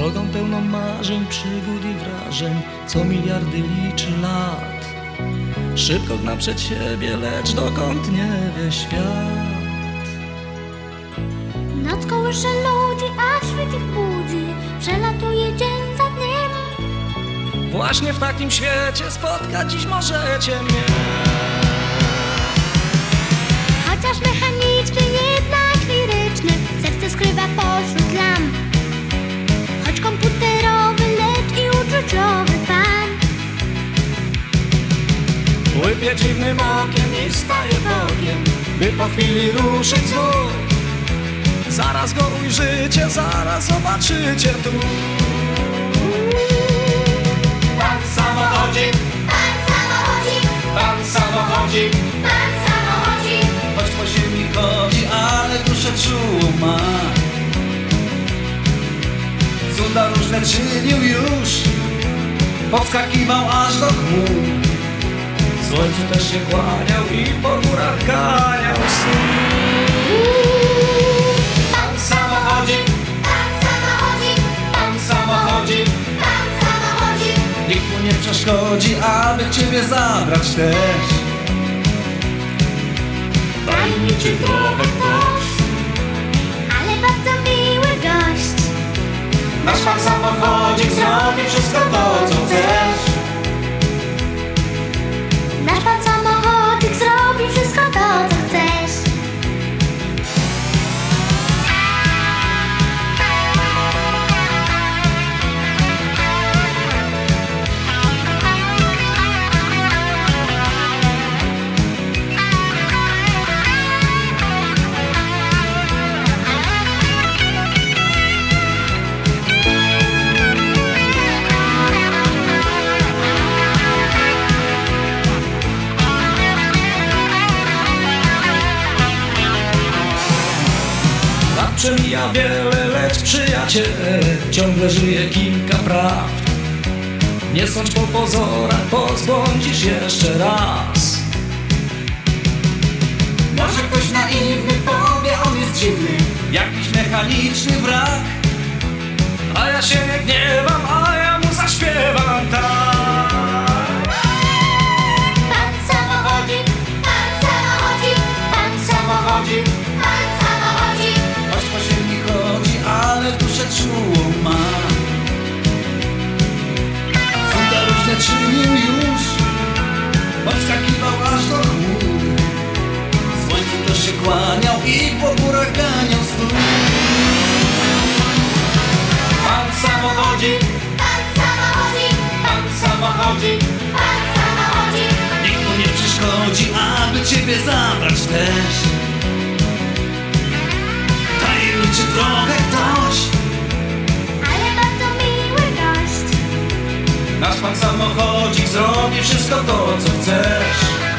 Drogą pełną marzeń, przygód i wrażeń Co miliardy liczy lat. Szybko gna przed siebie, lecz dokąd nie wie świat. Noc kołysze ludzi, a świt ich budzi Przelatuje dzień za dniem. Właśnie w takim świecie spotkać dziś możecie mnie. Chociaż mechaniczny, jednak Łypie dziwnym okiem i staje bokiem By po chwili ruszyć znów Zaraz go ujrzycie, zaraz zobaczycie tu. Pan samochodzik, Pan samochodzik, pan samochodzik pan samochodzik Choć po ziemi chodzi, ale duszę czułą ma Cuda różne czynił już. Podskakiwał aż do chmur Słońcu też się kłaniał i po górach ganiał Pan samochodzik, Pan samochodzik, pan samochodzik pan samochodzik Nikt mu nie przeszkodzi, aby ciebie zabrać też. Tajemniczy trochę ktoś Ale bardzo miły gość. Nasz pan samochodzik przemija wiele, lecz przyjaciele Ciągle żyje kilka prawd Nie sądź po pozorach, pozbądzisz jeszcze raz. Może ktoś naiwny powie, on jest dziwny. Jakiś mechaniczny wrak A ja się nie gniewam, kłaniał i po górach ganiał stół. Pan samochodzik, Pan samochodzik, pan samochodzik pan samochodzik Nikt mu nie przeszkodzi, aby ciebie zabrać też. Tajemniczy trochę ktoś? Ale bardzo miły gość. Nasz pan samochodzik zrobi wszystko to, co chcesz